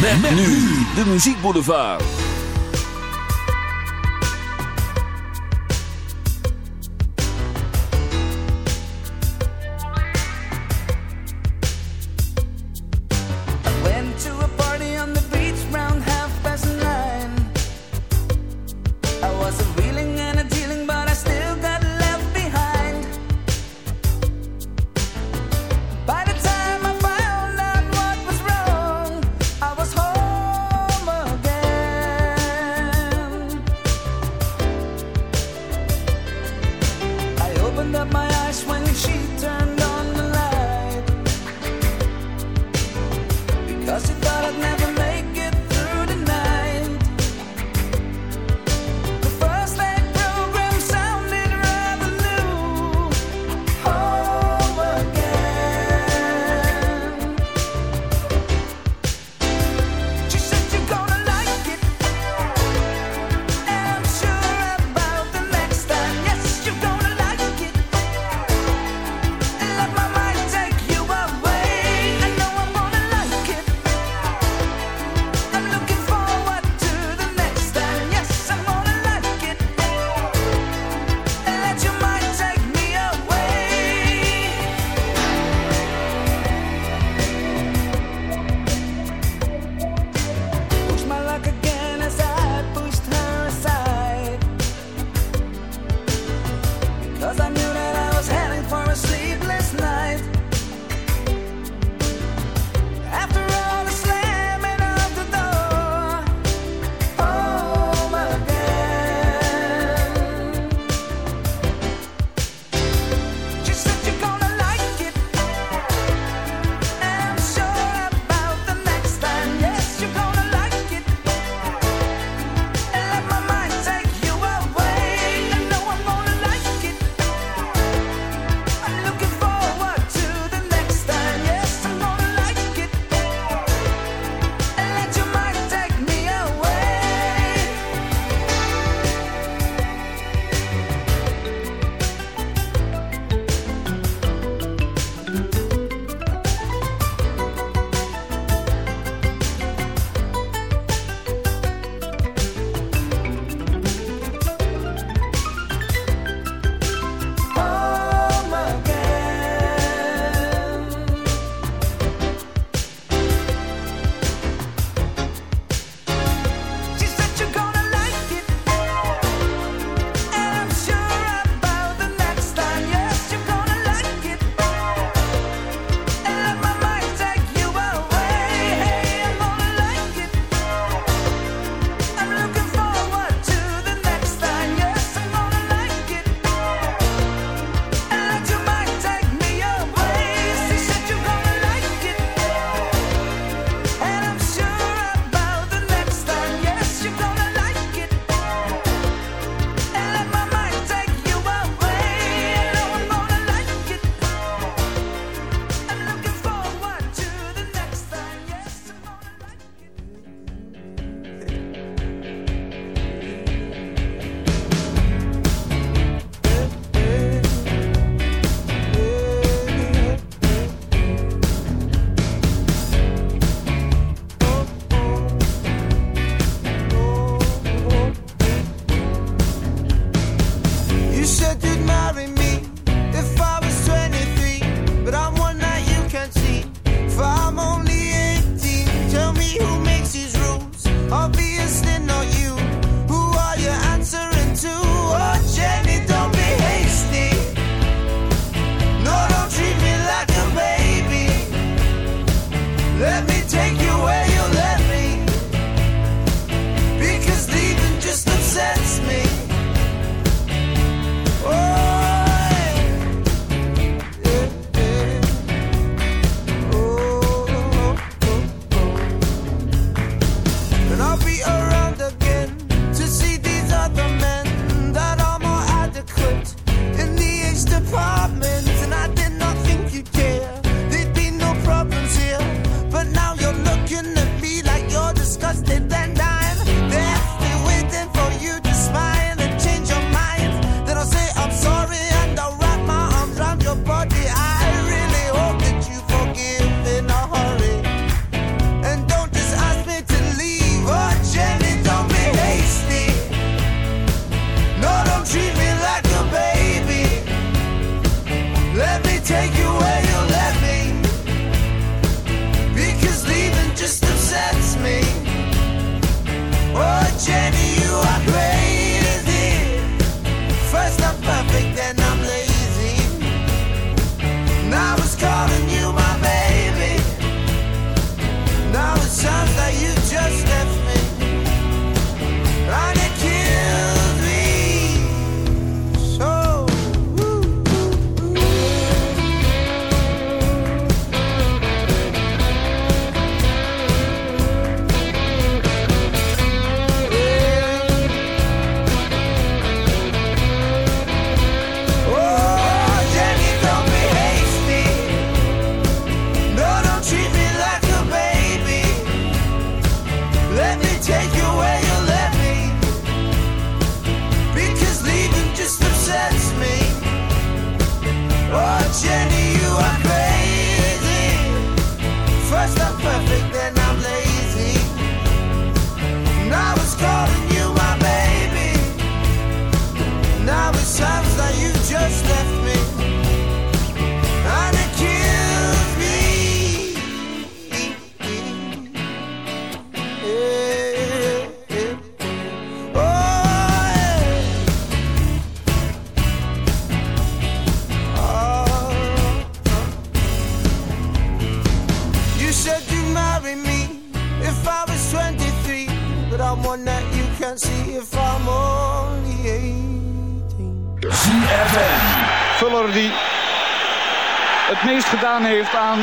Met, met nu de muziekboulevard. take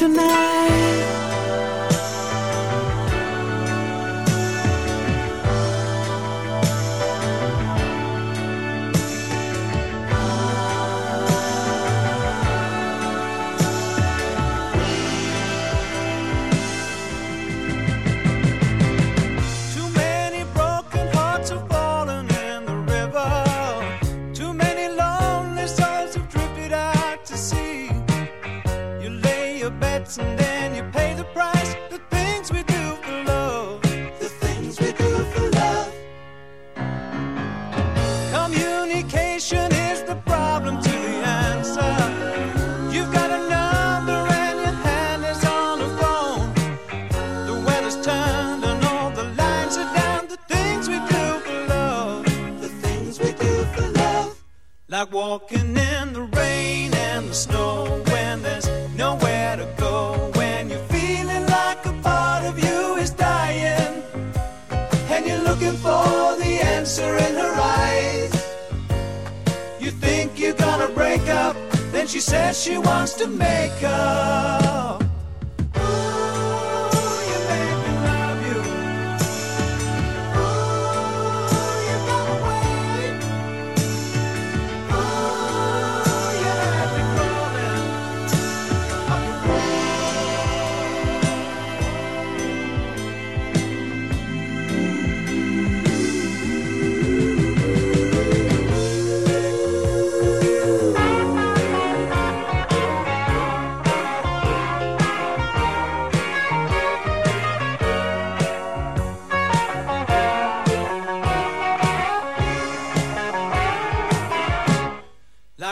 tonight.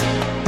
you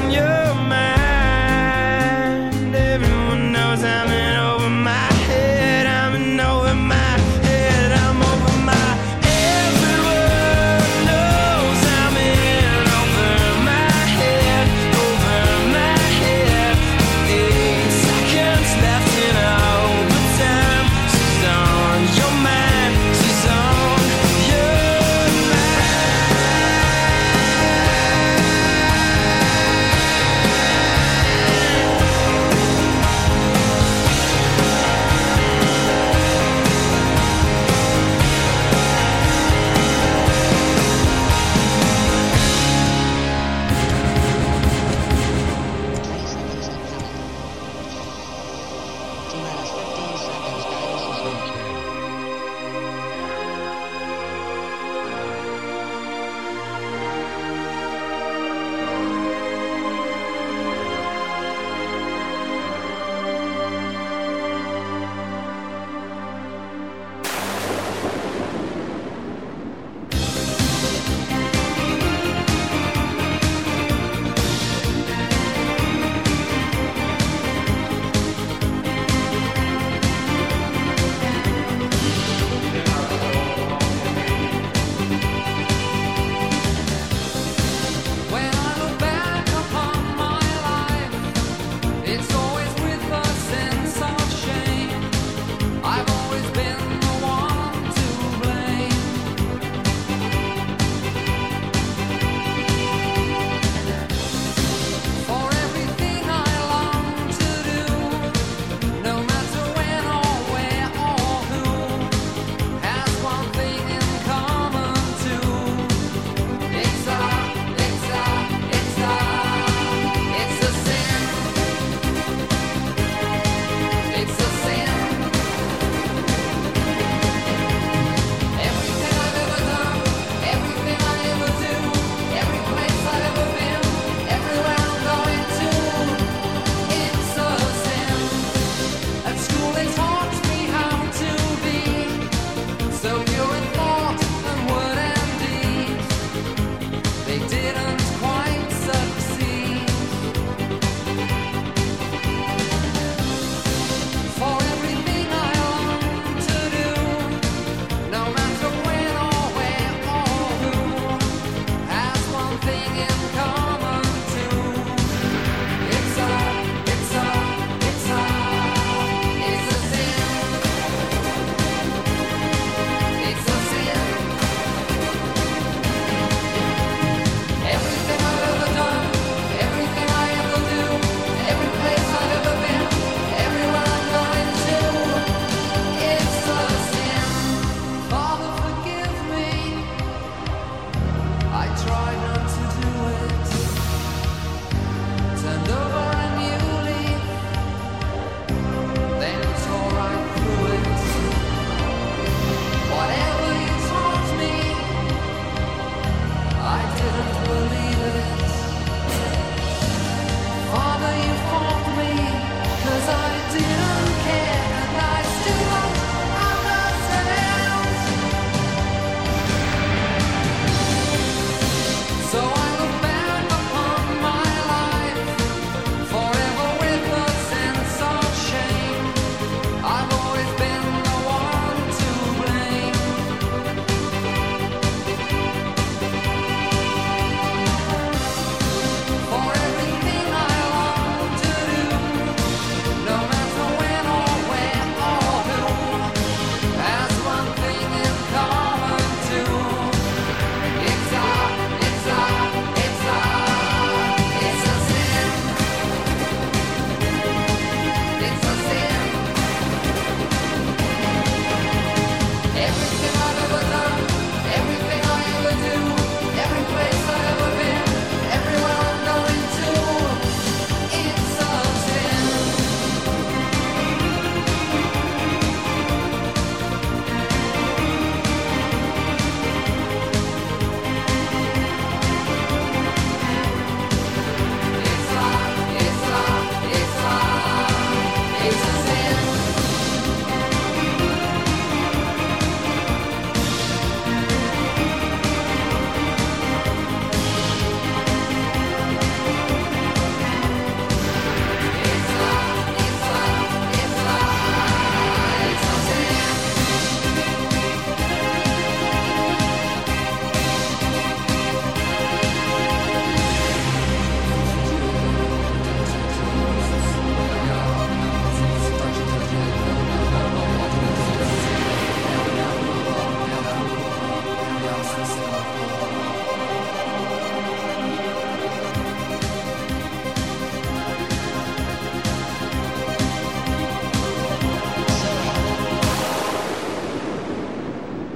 on your mind.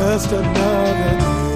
Just another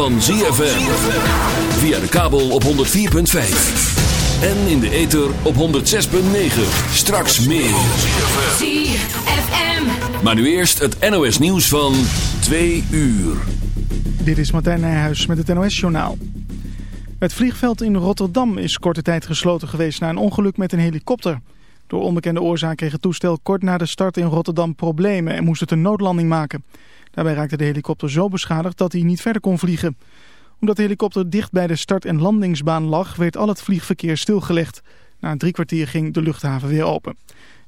van ZFM. Via de kabel op 104.5. En in de ether op 106.9. Straks meer. ZFM. Maar nu eerst het NOS nieuws van 2 uur. Dit is Martijn Nijhuis met het NOS-journaal. Het vliegveld in Rotterdam is korte tijd gesloten geweest na een ongeluk met een helikopter. Door onbekende oorzaak kreeg het toestel kort na de start in Rotterdam problemen en moest het een noodlanding maken. Daarbij raakte de helikopter zo beschadigd dat hij niet verder kon vliegen. Omdat de helikopter dicht bij de start- en landingsbaan lag, werd al het vliegverkeer stilgelegd. Na drie kwartier ging de luchthaven weer open.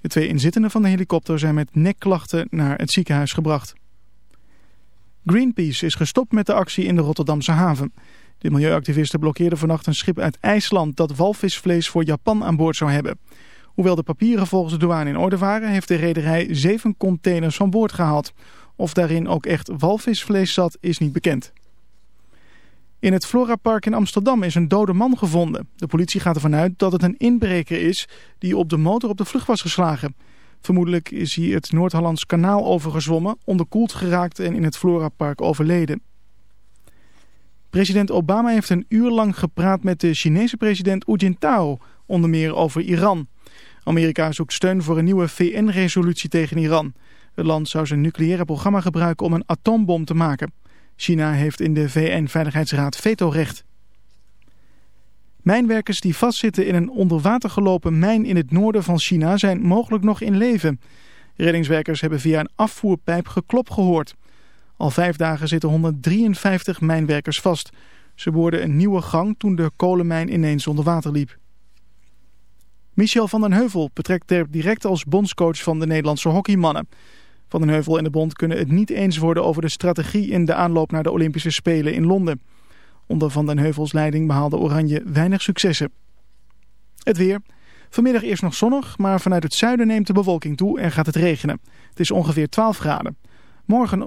De twee inzittenden van de helikopter zijn met nekklachten naar het ziekenhuis gebracht. Greenpeace is gestopt met de actie in de Rotterdamse haven. De milieuactivisten blokkeerden vannacht een schip uit IJsland dat walvisvlees voor Japan aan boord zou hebben. Hoewel de papieren volgens de douane in orde waren, heeft de rederij zeven containers van boord gehaald. Of daarin ook echt walvisvlees zat, is niet bekend. In het Florapark in Amsterdam is een dode man gevonden. De politie gaat ervan uit dat het een inbreker is die op de motor op de vlucht was geslagen. Vermoedelijk is hij het Noord-Hollands kanaal overgezwommen, onderkoeld geraakt en in het Florapark overleden. President Obama heeft een uur lang gepraat met de Chinese president Hu Jintao, onder meer over Iran. Amerika zoekt steun voor een nieuwe VN-resolutie tegen Iran. Het land zou zijn nucleaire programma gebruiken om een atoombom te maken. China heeft in de VN-veiligheidsraad vetorecht. Mijnwerkers die vastzitten in een onder water gelopen mijn in het noorden van China zijn mogelijk nog in leven. Reddingswerkers hebben via een afvoerpijp geklop gehoord. Al vijf dagen zitten 153 mijnwerkers vast. Ze boorden een nieuwe gang toen de kolenmijn ineens onder water liep. Michel van den Heuvel betrekt direct als bondscoach van de Nederlandse hockeymannen. Van den Heuvel en de bond kunnen het niet eens worden over de strategie in de aanloop naar de Olympische Spelen in Londen. Onder Van den Heuvels leiding behaalde Oranje weinig successen. Het weer. Vanmiddag eerst nog zonnig, maar vanuit het zuiden neemt de bewolking toe en gaat het regenen. Het is ongeveer 12 graden. Morgen